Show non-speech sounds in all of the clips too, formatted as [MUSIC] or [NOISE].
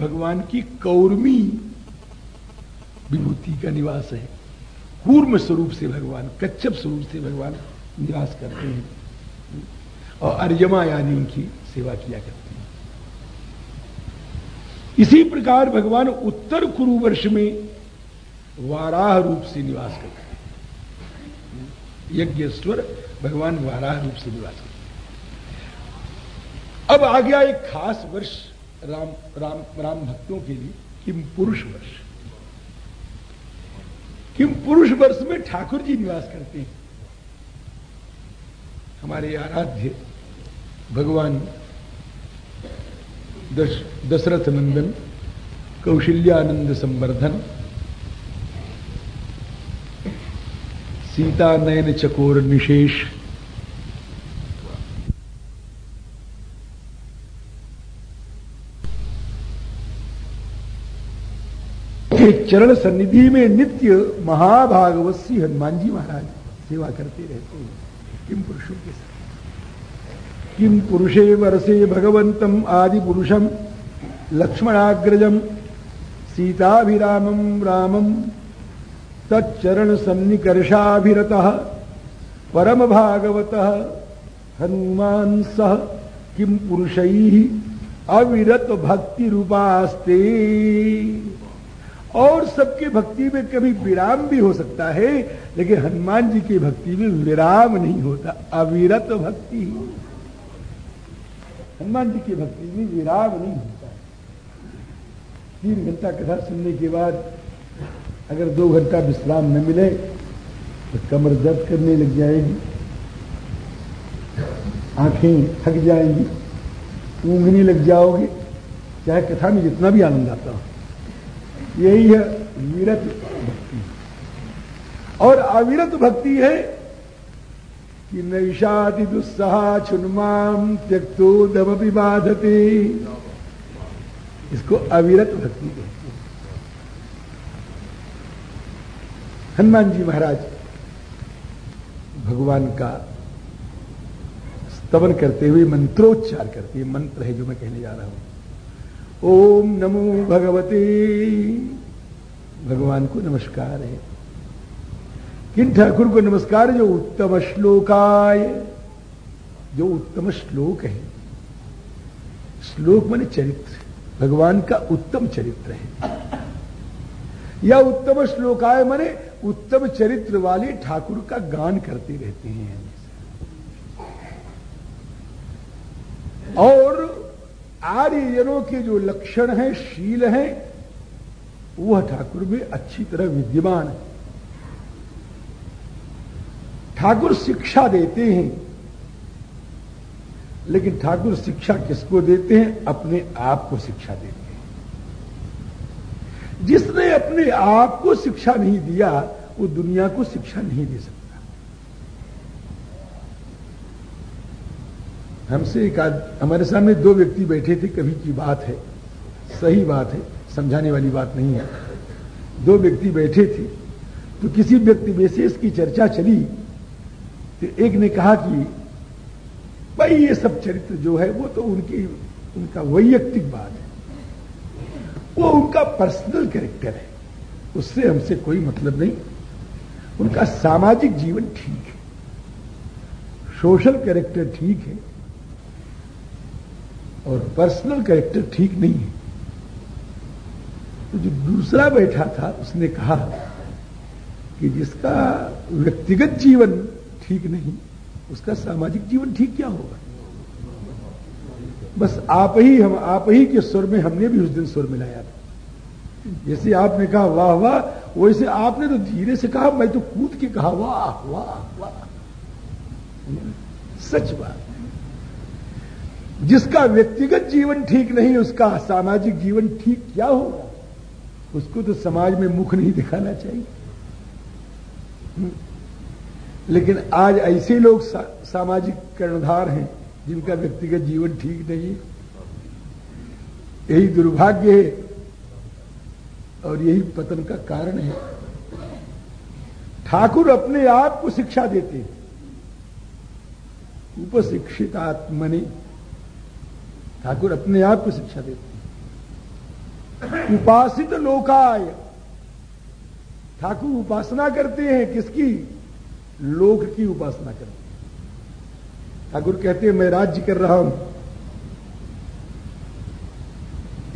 भगवान की कौर्मी विभूति का निवास है। कूर्म स्वरूप से भगवान, कच्छप स्वरूप से भगवान निवास करते हैं और अर्यमा यानी उनकी सेवा किया करते हैं। इसी प्रकार भगवान उत्तर कुरु वर्ष में वाराह रूप से निवास करते हैं। यज्ञेश्वर भगवान वाराह रूप से निवास करते हैं। अब आ गया एक खास वर्ष राम राम राम भक्तों के लिए किम पुरुष वर्ष। किम पुरुष वर्ष में ठाकुर जी निवास करते हैं। हमारे आराध्य भगवान दश, दशरथ नंदन कौशल्यानंद संवर्धन सीता नयन चकोर निशेष चरण सन्निधि में नित्य महाभागवत श्री हनुमान जी महाराज सेवा करते रहते हैं। किम पुरुषों के साथ? किम पुरुषे वर्षे भगवंतम आदि पुरुषम लक्ष्मणाग्रजम सीताभिरामम रामम तच्चरण सन्निकर्षाभिरत परम भागवत हनुमान सह किम पुरुष अविरत भक्ति रूपास्ते और सबके भक्ति में कभी विराम भी हो सकता है, लेकिन हनुमान जी की भक्ति में विराम नहीं होता, अविरत भक्ति। हनुमान जी की भक्ति में विराम नहीं होता। तीन घंटा कथा सुनने के बाद अगर दो घंटा विश्राम न मिले तो कमर दर्द करने लग जाएगी। आँखें थक जाएँगी। ऊँगने लग जाओगे। चाहे कथा में जितना भी आनंद आता हो। यही है विरत भक्ति। और अविरत भक्ति है कि नैषाति दुस्सहा छुन्माम त्यक्तो दम बाधते। इसको अविरत भक्ति कहते हनुमान जी महाराज भगवान का स्तवन करते हुए मंत्रोच्चार करते हैं। मंत्र है जो मैं कहने जा रहा हूँ। ओम नमो भगवते। भगवान को नमस्कार है। किन ठाकुर को नमस्कार? जो उत्तम श्लोकाय जो उत्तम श्लोक है। श्लोक माने चरित्र। भगवान का उत्तम चरित्र है। या उत्तम श्लोकाय माने उत्तम चरित्र वाले ठाकुर का गान करते रहते हैं। और आर्यजनों के जो लक्षण हैं, शील हैं, वह ठाकुर में अच्छी तरह विद्यमान है। ठाकुर शिक्षा देते हैं, लेकिन ठाकुर शिक्षा किसको देते हैं? अपने आप को शिक्षा देते हैं। जिसने अपने आप को शिक्षा नहीं दिया, वो दुनिया को शिक्षा नहीं दे सकता। हमसे एक आद हमारे सामने दो व्यक्ति बैठे थे, कभी की बात है, सही बात है, समझाने वाली बात नहीं है। दो व्यक्ति बैठे थे तो किसी व्यक्ति विशेष की चर्चा चली तो एक ने कहा कि, भाई, ये सब चरित्र जो है, वो तो उनकी, उनका वैयक्तिक बात है। वो उनका पर्सनल कैरेक्टर है। उससे हमसे कोई मतलब नहीं। उनका सामाजिक जीवन ठीक है। सोशल कैरेक्टर ठीक है। और पर्सनल कैरेक्टर ठीक नहीं है। तो जो दूसरा बैठा था, उसने कहा कि जिसका व्यक्तिगत जीवन ठीक नहीं, उसका सामाजिक जीवन ठीक क्या होगा? बस आप ही, हम आप ही के स्वर में, हमने भी उस दिन स्वर मिलाया था। जैसे आपने कहा, वाह वाह, वैसे आपने तो धीरे से कहा, मैं तो कूद के कहा, वाह वाह वाह। सच बात। जिसका व्यक्तिगत जीवन ठीक नहीं उसका सामाजिक जीवन ठीक क्या होगा? उसको तो समाज में मुख नहीं दिखाना चाहिए। हम्म। लेकिन आज ऐसे लोग सा, सामाजिक कर्णधार हैं जिनका व्यक्तिगत जीवन ठीक नहीं यही दुर्भाग्य है और यही पतन का कारण है। ठाकुर अपने आप को शिक्षा देते उपशिक्षित आत्मनि ठाकुर अपने आप को शिक्षा देते हैं। उपासित लोकाय। ठाकुर उपासना करते हैं, किसकी? लोक की उपासना करते हैं। ठाकुर कहते हैं, मैं राज्य कर रहा हूँ।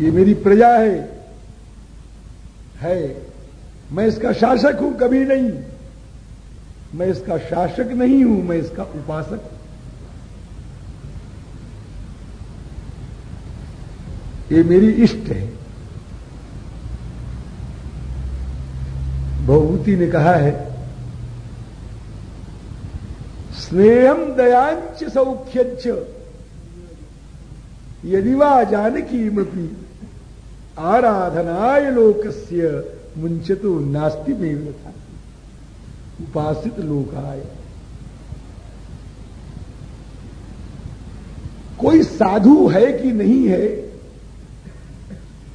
ये मेरी प्रजा है है। मैं इसका शासक हूँ, कभी नहीं। मैं इसका शासक नहीं हूँ, मैं इसका उपासक हूँ। ये मेरी इष्ट है। भवभूति ने कहा है, स्नेहम दयांच सौख्यच। यदि वा जानकी मपी आराधनाय लोकस्य मुंचतो नास्ति में था उपासित लोकाय। कोई साधु है कि नहीं है?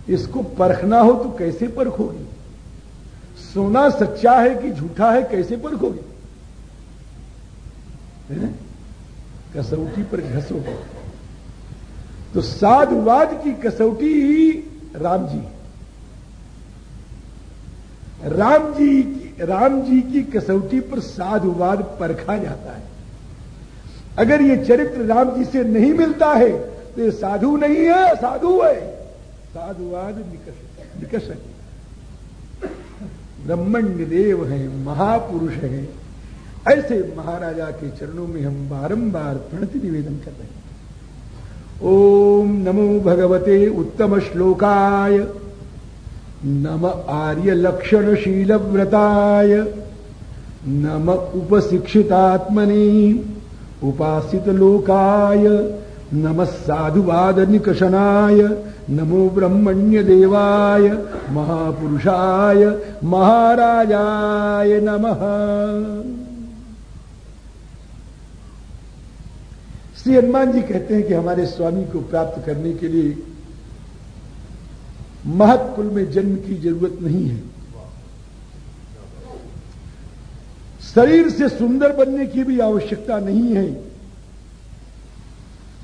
इसको परखना हो तो कैसे परखोगी? सोना सच्चा है कि झूठा है, कैसे परखोगे? कसौटी पर घसोगे। तो साधुवाद की कसौटी ही राम जी। राम जी की, राम जी की कसौटी पर साधुवाद परखा जाता है। अगर ये चरित्र राम जी से नहीं मिलता है तो ये साधु नहीं है, साधु है। साधुवाद निकष निकष ब्रह्मण्य देव है, महापुरुष है। ऐसे महाराजा के चरणों में हम बारंबार प्रणति निवेदन कर रहे हैं। ओम नमो भगवते उत्तम श्लोकाय, नम आर्य लक्षण शील व्रताय, नम उपशिक्षितात्मनि उपासित लोकाय, नम साधुवाद निकषनाय नमो ब्रह्मण्य देवाय महापुरुषाय, महाराजाय नमः। श्री हनुमान जी कहते हैं कि हमारे स्वामी को प्राप्त करने के लिए महत्कुल में जन्म की ज़रूरत नहीं है। शरीर से सुंदर बनने की भी आवश्यकता नहीं है।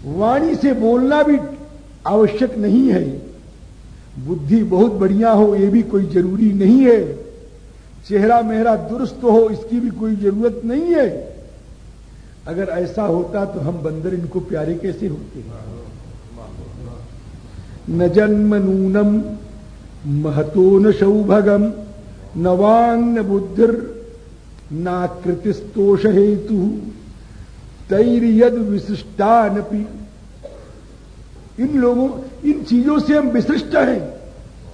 वाणी से बोलना भी आवश्यक नहीं है। बुद्धि बहुत बढ़िया हो यह भी कोई ज़रूरी नहीं है। चेहरा मेहरा दुरुस्त हो, इसकी भी कोई ज़रूरत नहीं है। अगर ऐसा होता तो हम बंदर इनको प्यारे कैसे होते? न जन्म नूनम, महतो न सौभगम न वांग न बुद्धिर, नाकृतिस्तोष हेतु, तैर्यद विशिष्टानपि। इन लोगों, इन चीज़ों से हम विशिष्ट हैं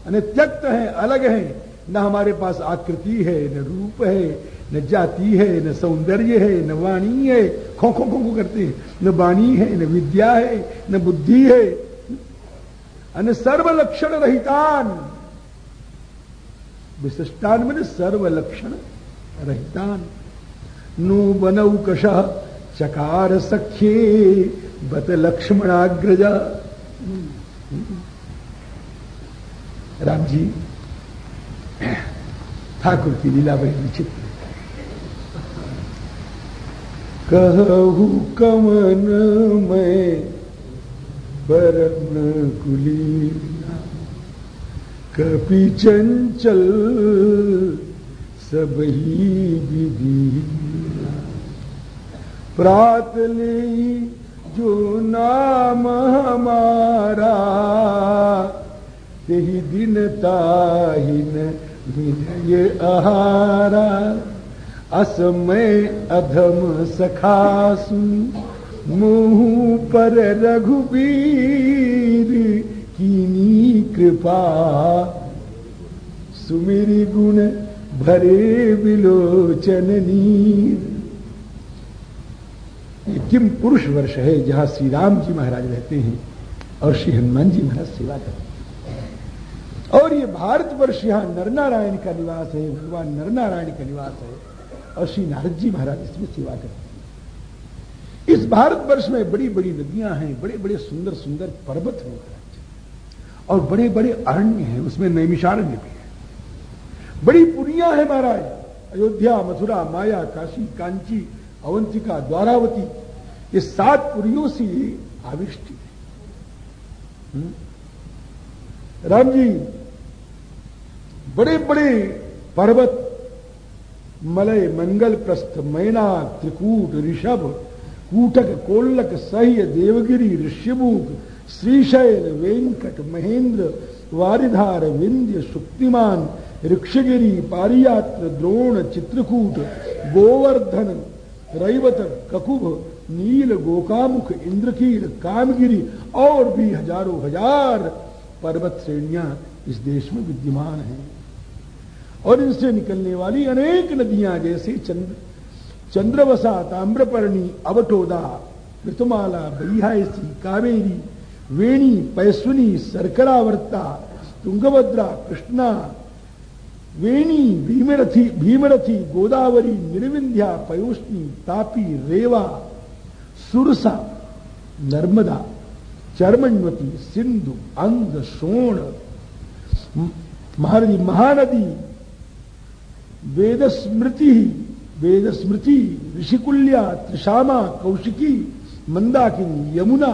यानी त्यक्त हैं, अलग हैं। न हमारे पास आकृति है, न रूप है, न जाति है, न सौंदर्य है, न वाणी है। खो खो खो खो करते हैं। न वाणी है, न विद्या है, न बुद्धि है। न सर्वलक्षण रहितान। विशिष्टान मैंने सर्वलक्षण रहितान। बनऊ बनौकश चकार सख्ये, बत लक्ष्मणाग्रजा। राम जी ठाकुर की लीला बड़ी विचित्र कहू कमन में बरन कुली कपि चंचल सब ही विधि प्रातली जो नाम हमारा, यही दिन ताहिन विजय आहारा। असमय अधम सखासु, मुँह पर रघुबीर कीनी कृपा। सुमिरी गुण भरे बिलोचन नीर ये किम पुरुष वर्ष है जहाँ श्री राम जी महाराज रहते हैं और श्री हनुमान जी महाराज सेवा करते हैं। और ये भारतवर्ष यहाँ नरनारायण का निवास है, भगवान नरनारायण का निवास है और श्री नारद जी महाराज इसमें सेवा करते हैं। इस भारत वर्ष में बड़ी बड़ी नदियाँ हैं बड़े बड़े सुंदर सुंदर पर्वत हैं महाराज। और बड़े बड़े अरण्य हैं, उसमें नैमिषारण्य भी है। बड़ी पुरिया है महाराज, अयोध्या, मथुरा, माया, काशी, कांची अवंतिका द्वारावती, ये सात पुरियों से आविष्ट है हम्म? राम जी बड़े बड़े पर्वत, मलय मंगल प्रस्थ मैना त्रिकूट, ऋषभ, कूटक, कोल्लक, सह्य, देवगिरी, ऋष्यमुख, श्रीशैल, वेंकट, महेंद्र, वारिधार, विंध्य शुक्तिमान ऋक्षगिरी, पारियात्र, द्रोण, चित्रकूट, गोवर्धन रैवत ककुभ नील, गोकामुख, इंद्रकील, कामगिरी और भी हज़ारों हज़ार पर्वत श्रेणियाँ इस देश में विद्यमान हैं। और इनसे निकलने वाली अनेक नदियाँ जैसे चंद्र, चंद्रवसा, ताम्रपर्णी, अवटोदा, ऋतुमाला, बहिहायसी, कावेरी, वेणी, पैसुनी, सरकरावर्ता, तुंगभद्रा, कृष्णा वेणी भीमरथी भीमरथी गोदावरी निर्विंध्या पयोष्णी तापी रेवा सुरसा नर्मदा चर्मण्वती सिंधु अंग सोण महानदी महानदी वेद स्मृति वेद स्मृति ऋषिकुल्या त्रिशामा कौशिकी मंदाकिनी यमुना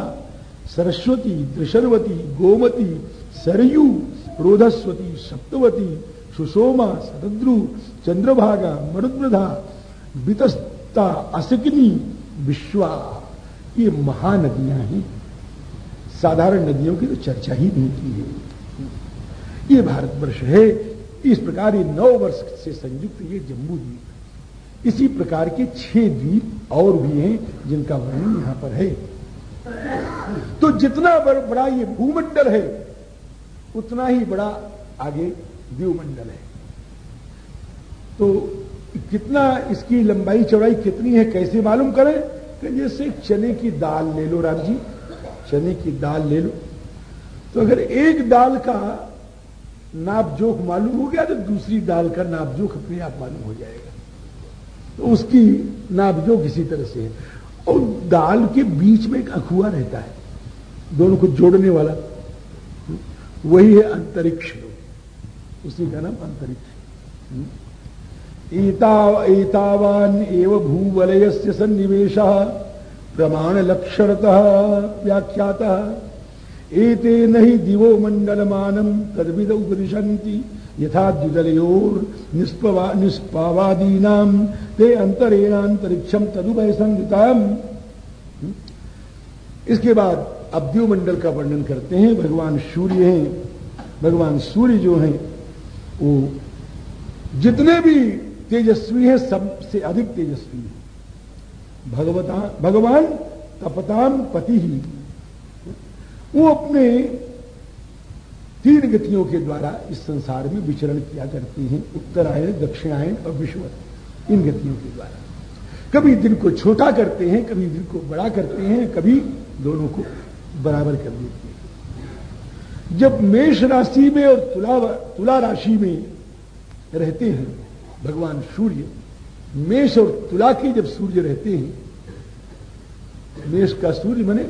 सरस्वती दृशर्वती गोमती सरयू रोधस्वती सप्तवती सुषोमा शरद्रु, चंद्रभागा, मरुद्रधा वितस्ता असकिनी, विश्वा। ये महानदियाँ हैं। साधारण नदियों की तो चर्चा ही नहीं की है। ये भारतवर्ष है। इस प्रकार ये नौ वर्ष से संयुक्त ये जम्बू द्वीप इसी प्रकार के छह द्वीप और भी हैं जिनका वर्णन यहाँ पर है। तो जितना बड़ा ये भूमंडल है, उतना ही बड़ा आगे द्वीवमंडल है। तो कितना इसकी लंबाई चौड़ाई कितनी है, कैसे मालूम करें? कि जैसे चने की दाल ले लो राम जी, चने की दाल ले लो। तो अगर एक दाल का नाप जोख मालूम हो गया तो दूसरी दाल का नाप जोख अपने आप मालूम हो जाएगा। तो उसकी नाप जोख इसी तरह से है। और दाल के बीच में एक अखुआ रहता है, दोनों को जोड़ने वाला। वही है अंतरिक्ष। उसी का नाम अंतरिक्ष। एतावान एव भूवलय से सन्निवेश प्रमाण लक्षणतः व्याख्याता। एते नहीं दिवो मंडलमानम तदविद उपदिशंति यथा द्विदलयोर निष्पावादीनाम ते अंतरेणांतरिक्षम तदुभय संगताम इसके बाद अब मंडल का वर्णन करते हैं, भगवान सूर्य हैं, भगवान सूर्य जो हैं वो जितने भी तेजस्वी हैं, सबसे अधिक तेजस्वी है। भगवता, भगवान तपताम पति ही। वो अपने तीन गतियों के द्वारा इस संसार में विचरण किया करती हैं, उत्तरायण दक्षिणायन और विश्व इन गतियों के द्वारा। कभी दिन को छोटा करते हैं, कभी दिन को बड़ा करते हैं, कभी दोनों को बराबर कर देते हैं। जब मेष राशि में और तुला तुला राशि में रहते हैं, भगवान सूर्य मेष और तुला के जब सूर्य रहते हैं, मेष का सूर्य मने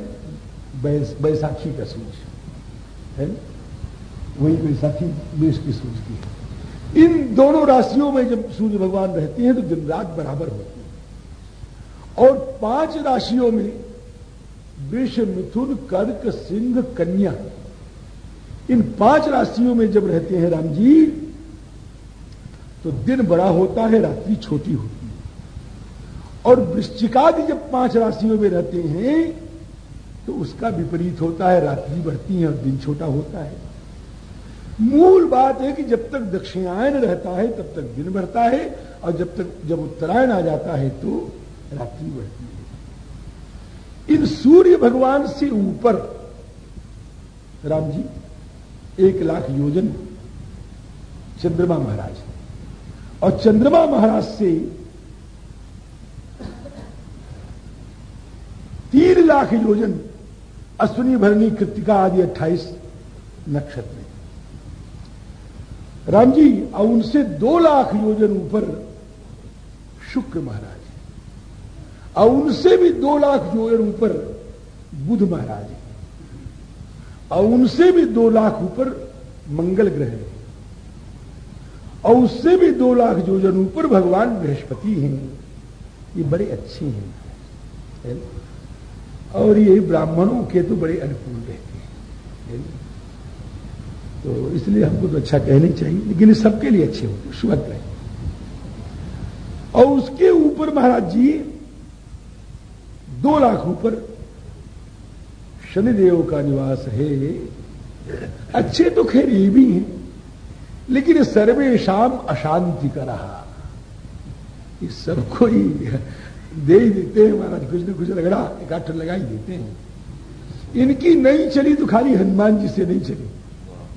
बैसाखी का सूर्य, है वही बैसाखी मेष की सूर्य की है। इन दोनों राशियों में जब सूर्य भगवान रहते हैं तो दिन रात बराबर होती है। और पाँच राशियों में वृष मिथुन, कर्क, सिंह, कन्या इन पाँच राशियों में जब रहते हैं राम जी तो दिन बड़ा होता है, रात्रि छोटी होती है। और वृश्चिकादि जब पाँच राशियों में रहते हैं तो उसका विपरीत होता है, रात्रि बढ़ती है और दिन छोटा होता है। मूल बात है कि जब तक दक्षिणायन रहता है, तब तक दिन बढ़ता है, और जब तक, जब उत्तरायण आ जाता है तो रात्रि बढ़ती है। इन सूर्य भगवान से ऊपर, राम जी एक लाख योजन चंद्रमा महाराज और चंद्रमा महाराज से तीन लाख योजन अश्विनी भरणी, कृतिका आदि अट्ठाईस नक्षत्र राम जी, और उनसे दो लाख योजन ऊपर शुक्र महाराज और उनसे भी दो लाख योजन ऊपर बुध महाराज और उनसे भी दो लाख ऊपर मंगल ग्रह है। और उससे भी दो लाख योजन ऊपर भगवान बृहस्पति हैं, ये बड़े अच्छे हैं। और ये ब्राह्मणों के तो बड़े अनुकूल रहते हैं। तो इसलिए हमको तो अच्छा कहना चाहिए, लेकिन सबके लिए अच्छे होते शुभ और उसके ऊपर महाराज जी, दो लाख ऊपर शनिदेव का निवास है। अच्छे तो खैर ये भी हैं, लेकिन सर्वे शाम अशांति का रहा। इस सबको दे ही देते हैं महाराज, कुछ न कुछ लगड़ा एक आठ लगा ही देते हैं। इनकी नहीं चली तो खाली हनुमान जी से नहीं चली,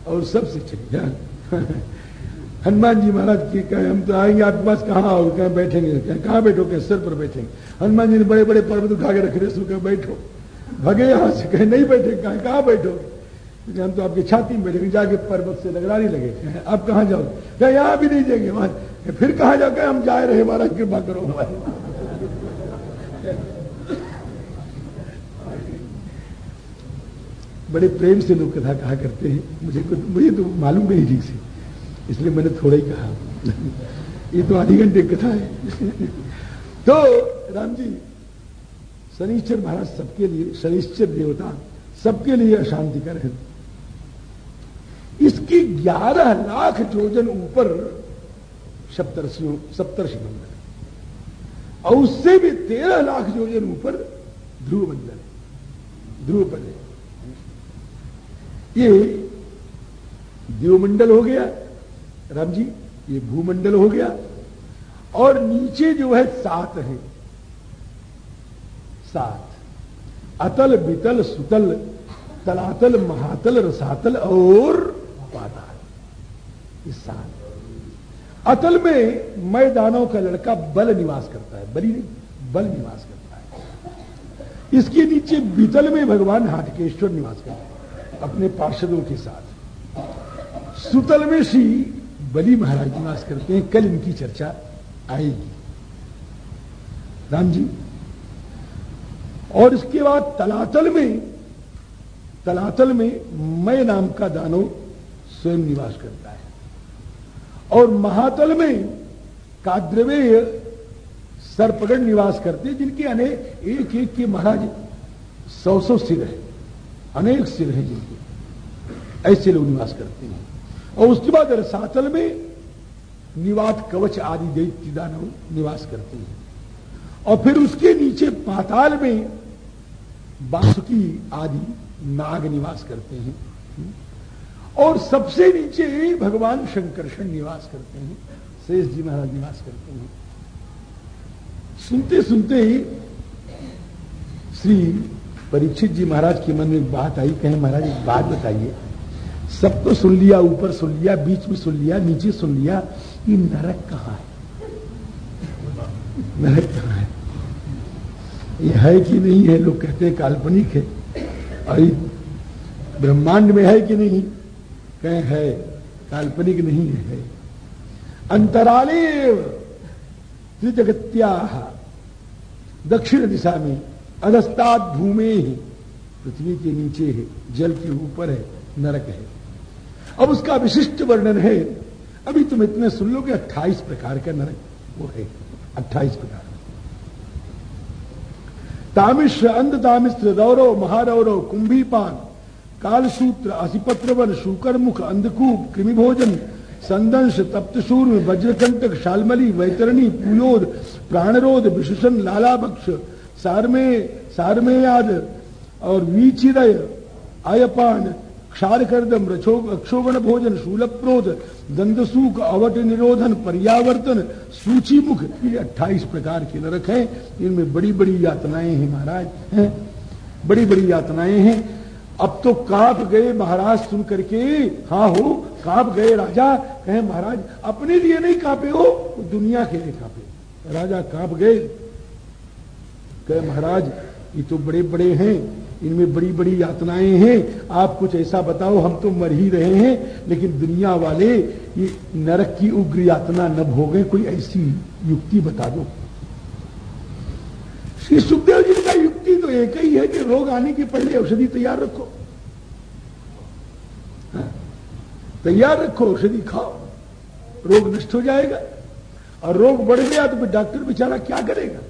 और सबसे चली। हनुमान जी महाराज की कहे, हम तो आएँगे, आपके पास कहाँ आओ कहें बैठेंगे? कहाँ बैठो कहें सिर पर बैठेंगे? हनुमान जी ने बड़े बड़े पर्वत उठा के रख रहे कहे, बैठो। भगे यहाँ से कहे, नहीं बैठे, कहा, कहाँ बैठो? हम तो आपकी छाती में बैठेंगे जाके पर्वत से लगड़ाने लगे। आप कहाँ जाओ? क्या यहाँ भी नहीं जाएँगे? वहाँ फिर कहा जाकर हम जा रहे महाराज, कृपा करो। बड़े प्रेम से लोग कथा कहा करते हैं। मुझे कुछ, मुझे तो मालूम नहीं ठीक से। इसलिए मैंने थोड़ा ही कहा। ये तो आधी घंटे कथा है। [LAUGHS] तो राम जी शनिश्चर महाराज सबके लिए, शनिश्चर देवता, सबके लिए अशांति कर है। इसकी ग्यारह लाख जोजन ऊपर सप्तर्षियों, सप्तर्षि मंडल और उससे भी तेरह लाख जोजन ऊपर ध्रुव मंडल है। ध्रुव पद है। ये देवमंडल हो गया, राम जी, ये भूमंडल हो गया, और नीचे जो है सात है। सात अतल बितल सुतल, तलातल महातल रसातल और पाताल ये सात अतल में मैदानों का लड़का बल निवास करता है, बली नहीं, बल निवास करता है। इसके नीचे बीतल में भगवान हाटकेश्वर निवास करते हैं, अपने पार्षदों के साथ। सुतल में श्री बली महाराज निवास करते हैं, कल इनकी चर्चा आएगी। राम जी और इसके बाद तलातल में तलातल में मैं नाम का दानव स्वयं निवास करता है। और महातल में काद्रवेय सर्पगढ़ निवास करते जिनके अनेक एक एक के महाराज सौ सौ सिर है, अनेक सिर है जिनके। ऐसे लोग निवास करते हैं। और उसके बाद रसातल में निवात कवच आदि दैत्य दानव निवास करते हैं। और फिर उसके नीचे पाताल में बासुकी आदि नाग निवास करते हैं। और सबसे नीचे भगवान शंकरषण निवास करते हैं। शेष जी महाराज निवास करते हैं। सुनते सुनते ही श्री परीक्षित जी महाराज के मन में एक बात आई, कहें महाराज, एक बात बताइए। सब तो सुन लिया, ऊपर सुन लिया, बीच में सुन लिया, नीचे सुन लिया, ये नरक कहाँ है? नरक कहाँ है? ये है कि नहीं है लोग कहते हैं काल्पनिक है। और ब्रह्मांड में है कि नहीं? कहें है। काल्पनिक नहीं है, है। अंतराले त्रिजगत्या दक्षिण दिशा में अधस्ताद भूमि ही पृथ्वी के नीचे है जल के ऊपर है नरक है। अब उसका विशिष्ट वर्णन है। अभी तुम इतने सुन लो कि अट्ठाईस प्रकार का नरक वो है। अट्ठाईस प्रकार। तामिश्र अंध तामिश्र रौरव, महारौरव, कुंभीपान, कालसूत्र, असिपत्रवन, शुकरमुख, अंधकूप, कृमिभोजन, संदंश, तप्तशूर्म, वज्रकंटक, शालमली, वैतरणी, पुयोद, प्राणरोध, विशुषण, लालाभक्ष, सारमे, सारमेयाद और वीचिदय आयपान क्षारकर्दम अक्षोभन भोजन शूलप्रोध दंदसूक अवट निरोधन पर्यावर्तन सूची मुख ये अट्ठाईस प्रकार के नरक हैं। इनमें बड़ी बड़ी यातनाएँ हैं महाराज, हैं? बड़ी बड़ी यातनाएँ हैं। अब तो काँप गए महाराज सुन करके हाँ हो, काँप गए राजा। कहे, महाराज, अपने लिए नहीं कांपे हो दुनिया के लिए कांपे राजा काँप गए। कहे, महाराज, ये तो बड़े बड़े हैं इनमें बड़ी बड़ी यातनाएँ हैं। आप कुछ ऐसा बताओ हम तो मर ही रहे हैं। लेकिन दुनिया वाले ये नरक की उग्र यातना न भोगे कोई ऐसी युक्ति बता दो। श्री सुखदेव जी का युक्ति तो एक ही है कि रोग आने के पहले औषधि तैयार रखो। हाँ, तैयार रखो औषधि खाओ। रोग नष्ट हो जाएगा। और रोग बढ़ गया तो डॉक्टर बेचारा क्या करेगा?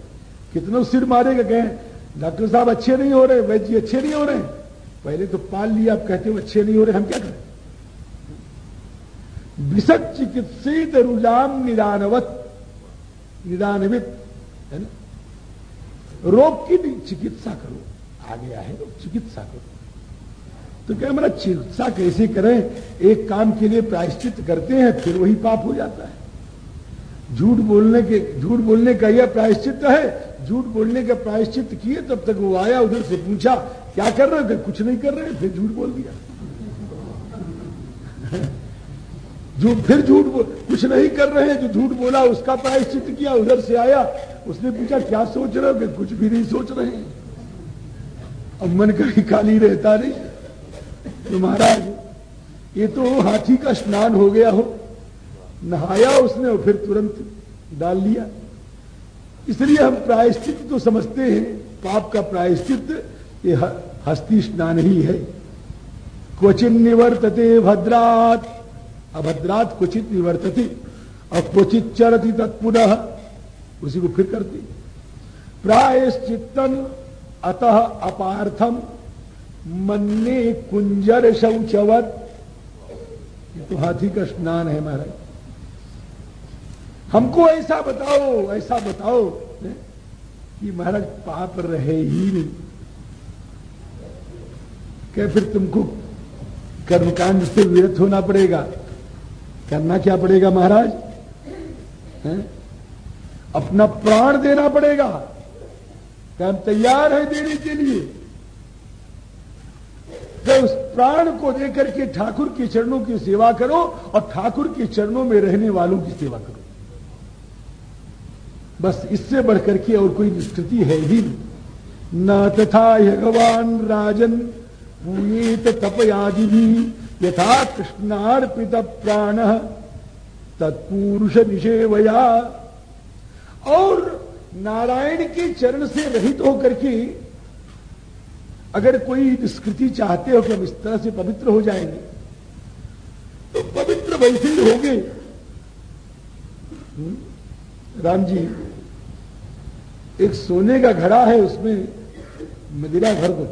कितना सिर मारेगा कहें डॉक्टर साहब अच्छे नहीं हो रहे, वैद्य जी अच्छे नहीं हो रहे। पहले तो पाल लिया आप कहते हो अच्छे नहीं हो रहे, हम क्या करें? विषक चिकित्सित रुजाम निदानवत, निदानवित, है ना? रोग की भी चिकित्सा करो आ गया है तो चिकित्सा करो। तो क्या मेरा चिकित्सा कैसे करें? एक काम के लिए प्रायश्चित करते हैं, फिर वही पाप हो जाता है। झूठ बोलने के, झूठ बोलने का यह प्रायश्चित है। झूठ बोलने का प्रायश्चित किए, तब तक वो आया, उधर से पूछा, क्या कर रहे हो? कुछ नहीं कर रहे? फिर झूठ बोल दिया। [LAUGHS] झूठ, फिर झूठ बोल कुछ नहीं कर रहे हैं, जो झूठ बोला, उसका प्रायश्चित किया, उधर से आया। उसने पूछा, क्या सोच रहे हो? कुछ भी नहीं सोच रहे हैं? अब मन कभी खाली रहता नहीं। तो महाराज, ये तो हाथी का स्नान हो गया हो। नहाया उसने और फिर तुरंत डाल लिया। इसलिए हम प्रायश्चित तो समझते हैं, पाप का प्रायश्चित, ये हस्ती स्नान ही है। क्वचित निवर्तते भद्रात। अभद्रात क्वचित निवर्तते और क्वचित चरती तत्पुनः। उसी को फिर करती। प्रायश्चितन अतः अपार्थम मन्ने कुंजर शौचवत। तो हाथी का स्नान है महाराज। हमको ऐसा बताओ ऐसा बताओ। कि महाराज, पाप रहे ही नहीं। क्या फिर तुमको कर्मकांड से विरत होना पड़ेगा। करना क्या पड़ेगा महाराज? अपना प्राण देना पड़ेगा। क्या हम तैयार है देने के लिए। तो उस प्राण को देकर के ठाकुर के चरणों की सेवा करो और ठाकुर के चरणों में रहने वालों की सेवा करो। बस इससे बढ़कर के और कोई निष्कृति है ही न तथा भगवान राजन पूयेत तपयादि भी यथा कृष्णार्पित प्राण, तत्पुरुष निषेवया। और नारायण के चरण से रहित होकर के अगर कोई निष्कृति चाहते हो कि हम इस तरह से पवित्र हो जाएँगे तो पवित्र वैसे ही होंगे। हम्म? राम जी एक सोने का घड़ा है, उसमें मदिरा भर दो,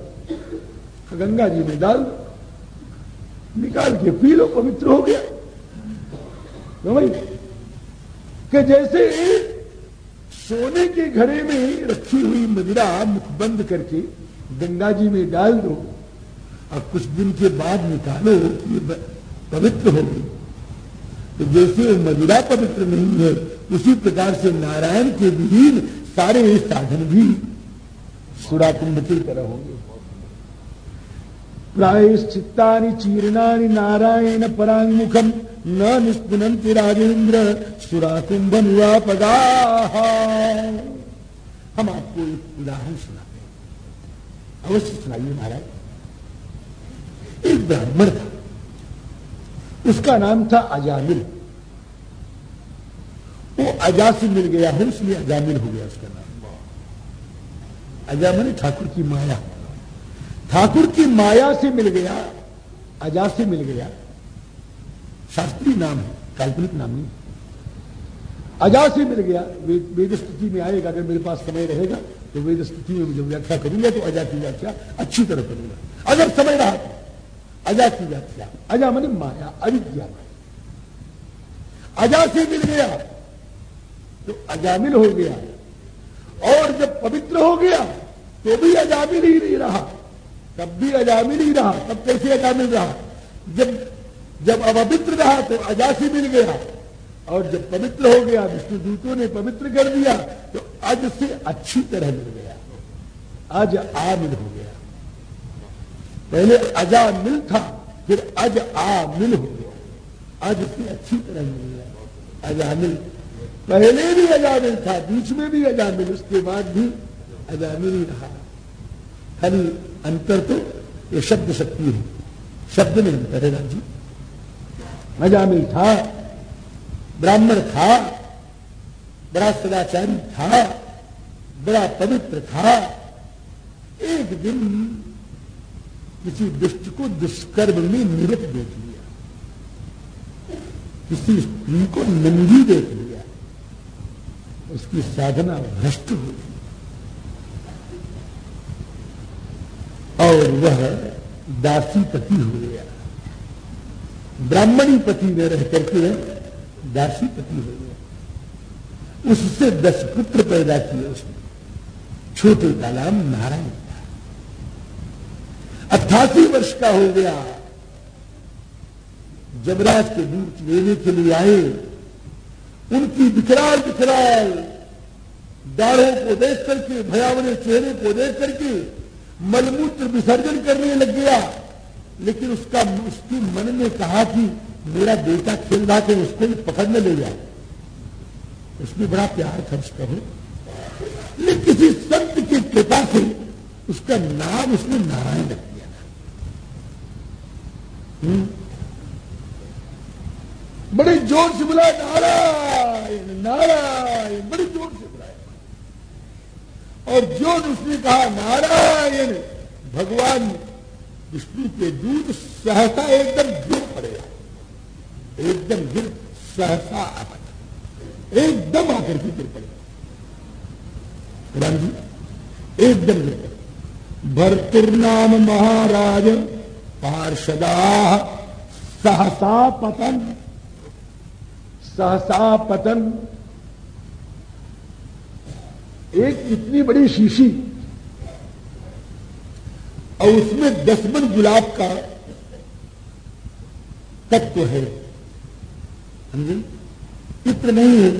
गंगा जी में डाल दो निकाल के पी लो, पवित्र हो गया। तो भाई, कि जैसे सोने के घड़े में रखी हुई मदिरा मुख बंद करके गंगा जी में डाल दो और कुछ दिन के बाद निकालो, ये पवित्र हो गई। तो जैसे मदिरा पवित्र नहीं है, उसी प्रकार से नारायण के विहीन सारे साधन भी सुराकुंभ की तरह होंगे। प्रायश्चित्ता चीर्णानि, नारायण परांगमुखम न निष्पुनंति राजेंद्र सुराकुंभ निरापदा हम आपको एक उदाहरण सुनाते अवश्य सुनाइए महाराज। एक ब्राह्मण था, उसका नाम था अजामिल। वो अजा से मिल गया है इसलिए अजामिल हो गया उसका नाम। अजा ठाकुर की माया। ठाकुर की माया से मिल गया अजा से मिल गया। शास्त्रीय नाम है, काल्पनिक नाम नहीं अजा से मिल गया, वेद स्थिति में आएगा, अगर मेरे पास समय रहेगा तो वेद स्थिति में जब व्याख्या करूँगा तो अजा की व्याख्या अच्छी तरह करूँगा। अगर समय रहा तो अजा की व्याख्या। अजा मैंने माया, अविद्या। अजा से मिल गया तो अजामिल हो गया। और जब पवित्र हो गया तो भी अजामिल ही नहीं रहा। तब भी अजामिल ही रहा। तब कैसे अजामिल रहा? जब जब अपवित्र रहा तो अजासी मिल गया। और जब पवित्र हो गया, विष्णु दूतों ने पवित्र कर दिया तो अज से अच्छी तरह मिल गया। अज आमिल हो गया। पहले अजा मिल था, फिर अज आमिल हो गया। अज से अच्छी तरह मिल गया। अजामिल पहले भी अजामिल था बीच में भी अजामिल उसके बाद भी अजामिल ही रहा खाली अंतर तो ये शब्द शक्ति है शब्द में अंतर है राम जी अजामिल था ब्राह्मण था बड़ा सदाचारी था बड़ा पवित्र था एक दिन किसी दुष्ट को दुष्कर्म में निरत देख लिया किसी स्त्री को नंगी देख लिया उसकी साधना भ्रष्ट हो गई और वह दासी पति हो गया। ब्राह्मणी पति में रह करके दासी पति हो गया। उससे दस पुत्र पैदा किए उसने। छोटे का नाम नारायण अट्ठासी वर्ष का हो गया। जबराज के दूत लेने के लिए आए। उनकी विकराल विकराल दाढ़ों को देख करके भयावने चेहरे को देख करके मलमूत्र विसर्जन करने लग गया। लेकिन उसका, उसकी मन ने कहा कि मेरा बेटा खेल रहा था, उसको भी पकड़ने ले जाए उसमें बड़ा प्यार खर्च करो। लेकिन किसी संत की कृपा से उसका नाम उसने नारायण रख दिया था। हम्म। बड़े ज़ोर से बुलाया नारायण नारायण, बड़े ज़ोर से बुलाया और जो उसने कहा, नारायण, भगवान विष्णु के दूध सहसा एकदम गिर पड़े। एकदम गिर, सहसा एकदम आकर के गिर पड़ेगा राम जी, एकदम गिर पड़ेगा भरतुर्नाम महाराज, पार्षदा सहसा पतन सहसा पतन। एक इतनी बड़ी शीशी। और उसमें दस मन गुलाब का तत्व है। समझे? नहीं है।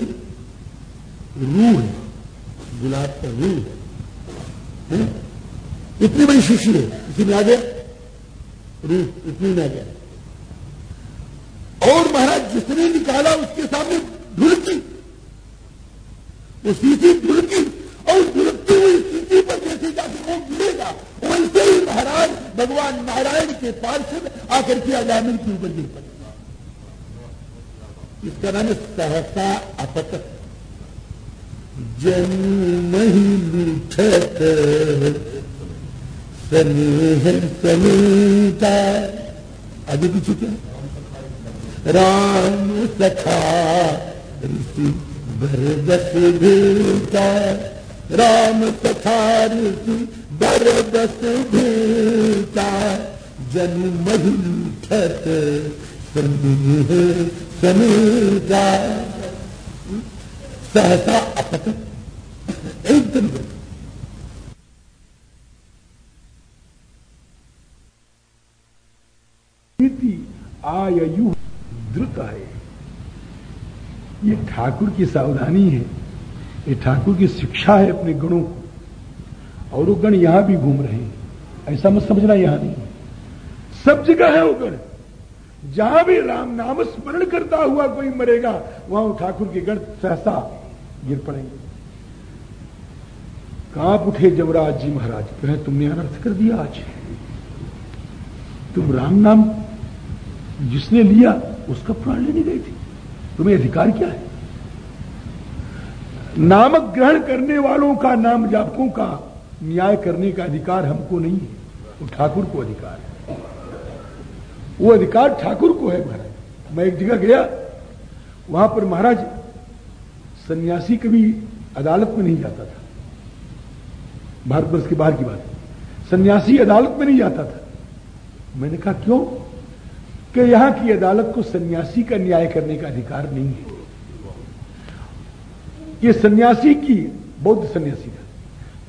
रूह है। गुलाब का रूह है, है? इतनी बड़ी शीशी है। इसी में आ गया। रूह इतनी में आ गया। और महाराज जिसने निकाला उसके सामने ढुलकी वो सीसी ढुलकी और ढुलकती हुई सीसी पर जैसे जाकर वो गिरेगा, वैसे ही महाराज भगवान नारायण के पार्षद आकर के अजामिन के ऊपर गिर पड़े। इसका नाम है सहसा अपत। जन नहीं लूठत स्नेह सनीता आगे भी चुके हैं। राम सखा बरदस भीता राम सखा बरदस भीता जन मधुठत समीता सहसा अपत, एकदम। आयु द्रुत है ये ठाकुर की सावधानी है। ये ठाकुर की शिक्षा है अपने गणों को। और वो गण यहाँ भी घूम रहे हैं। ऐसा मत समझना यहाँ नहीं सब जगह है वो गण। जहाँ भी राम नाम स्मरण करता हुआ कोई मरेगा, वहाँ ठाकुर के गण सहसा गिर पड़ेंगे। काँप उठे जवराज जी महाराज। कहे, तुमने अनर्थ कर दिया आज। तुम राम नाम जिसने लिया, उसका प्राण लेने गई थी। तुम्हें अधिकार क्या है? नामक ग्रहण करने वालों का नाम जापकों का न्याय करने का अधिकार हमको नहीं है। वो ठाकुर को अधिकार है। वो अधिकार ठाकुर को है महाराज। मैं एक जगह गया, वहाँ पर महाराज सन्यासी कभी अदालत में नहीं जाता था। भारतवर्ष के बाहर की बात सन्यासी अदालत में नहीं जाता था। मैंने कहा, क्यों? कि यहाँ की अदालत को सन्यासी का न्याय करने का अधिकार नहीं है। ये सन्यासी की, बौद्ध सन्यासी का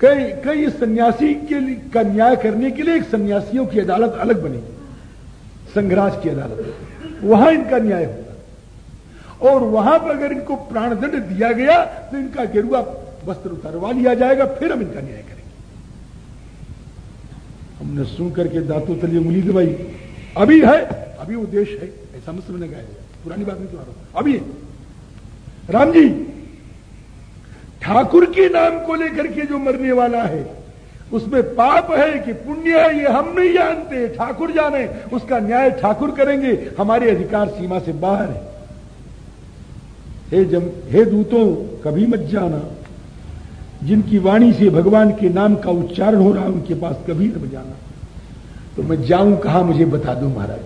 कई कई सन्यासी के का न्याय करने के लिए एक सन्यासियों की अदालत अलग बनेगी संघराज की अदालत। वहाँ इनका न्याय होगा। और वहाँ पर अगर इनको प्राणदंड दिया गया तो इनका गेरुआ वस्त्र उतारवा लिया जाएगा, फिर हम इनका न्याय करेंगे। हमने सुन करके दांतों तलिए उंगली दबाई। अभी है, अभी वो देश है, ऐसा मत समझने का पुरानी बात नहीं तो रहा अभी। राम जी ठाकुर के नाम को लेकर के जो मरने वाला है, उसमें पाप है कि पुण्य है, ये हम नहीं जानते। ठाकुर जाने, उसका न्याय ठाकुर करेंगे। हमारे अधिकार सीमा से बाहर है। हे जम, हे दूतों, कभी मत जाना। जिनकी वाणी से भगवान के नाम का उच्चारण हो रहा है, उनके पास कभी न जाना। तो मैं जाऊँ, कहा मुझे बता दो महाराज,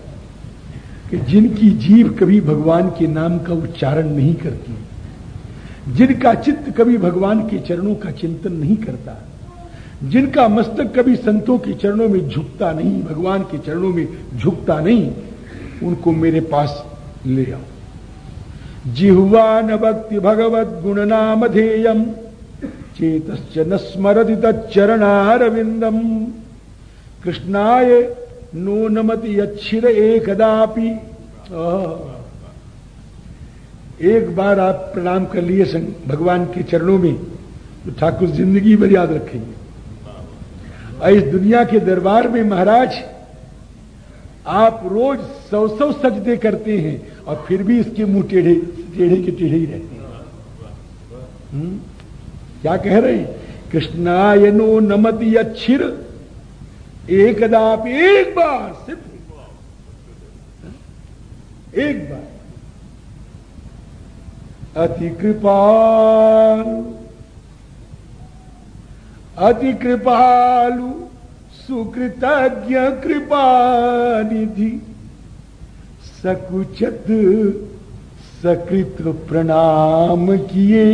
कि जिनकी जीव कभी भगवान के नाम का उच्चारण नहीं करती। जिनका चित्त कभी भगवान के चरणों का चिंतन नहीं करता, जिनका मस्तक कभी संतों के चरणों में झुकता नहीं, भगवान के चरणों में झुकता नहीं, उनको मेरे पास ले आओ। जिह्वा न भक्ति भगवत गुण नाम धेयम चेतश्च न स्मरति तच्चरणारविंदम कृष्णाय नो नमति अच्छिर एकदापि एक बार आप प्रणाम कर लिए भगवान के चरणों में तो ठाकुर ज़िंदगी भर याद रखेंगे। और इस दुनिया के दरबार में महाराज, आप रोज सौ सौ सजदे करते हैं और फिर भी इसके मुँह टेढ़े टेढ़े के टेढ़े ही रहते हैं। हुँ? क्या कह रहे हैं? कृष्णायनो नमति अच्छिर एकदाप एक बार सिर्फ़ एक बार। अति कृपालु। अति कृपालु सुकृतज्ञ कृपा निधि सकुचत सकृत प्रणाम किए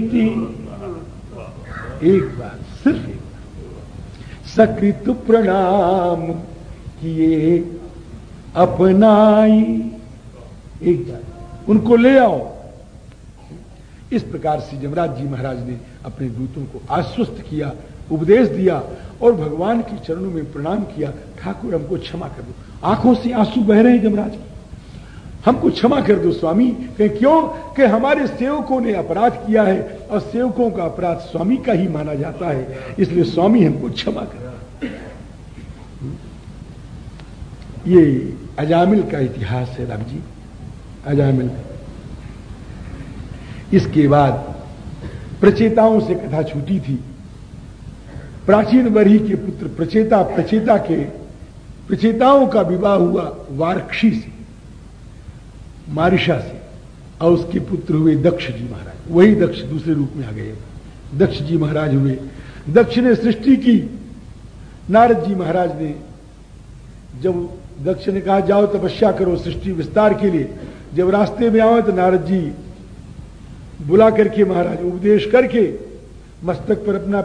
थी एक बार सिर्फ़ सकृत प्रणाम किए अपनाई। एक बार उनको ले आओ। इस प्रकार से जमराज जी महाराज ने अपने दूतों को आश्वस्त किया, उपदेश दिया और भगवान के चरणों में प्रणाम किया, ठाकुर, हमको क्षमा कर दो। आँखों से आँसू बह रहे हैं जमराज। हमको क्षमा कर दो स्वामी। कहें, क्यों? कि हमारे सेवकों ने अपराध किया है और सेवकों का अपराध स्वामी का ही माना जाता है। इसलिए स्वामी, हमको क्षमा कर ये अजामिल का इतिहास है राम जी। अजामिल। इसके बाद प्रचेताओं से कथा छूटी थी। प्राचीन वरी के पुत्र प्रचेता प्रचेता के प्रचेताओं का विवाह हुआ वारक्षी से, मारिशा से, और उसके पुत्र हुए दक्ष जी महाराज। वही दक्ष दूसरे रूप में आ गए। दक्ष जी महाराज हुए। दक्ष ने सृष्टि की। नारद जी महाराज ने जब दक्ष ने कहा, जाओ तपस्या करो सृष्टि विस्तार के लिए। जब रास्ते में आओ तो नारद जी बुला करके महाराज उपदेश करके मस्तक पर अपना